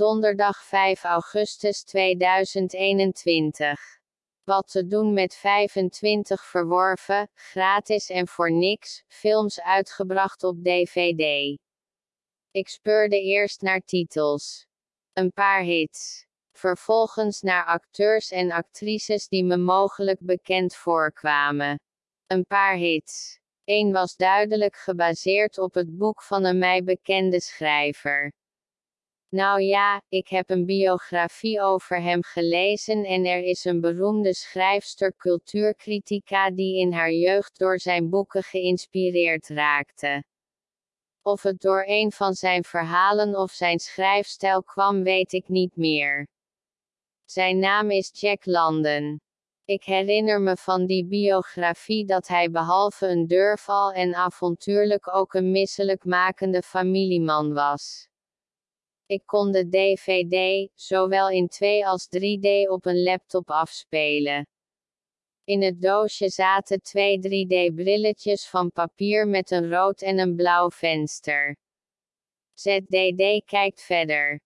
donderdag 5 augustus 2021. Wat te doen met 25 verworven, gratis en voor niks, films uitgebracht op DVD. Ik speurde eerst naar titels. Een paar hits. Vervolgens naar acteurs en actrices die me mogelijk bekend voorkwamen. Een paar hits. Eén was duidelijk gebaseerd op het boek van een mij bekende schrijver. Nou ja, ik heb een biografie over hem gelezen en er is een beroemde schrijfster cultuurcritica die in haar jeugd door zijn boeken geïnspireerd raakte. Of het door een van zijn verhalen of zijn schrijfstijl kwam, weet ik niet meer. Zijn naam is Jack London. Ik herinner me van die biografie dat hij behalve een durval en avontuurlijk ook een misselijkmakende familieman was. Ik kon de DVD, zowel in 2 als 3D op een laptop afspelen. In het doosje zaten twee 3D-brilletjes van papier met een rood en een blauw venster. ZDD kijkt verder.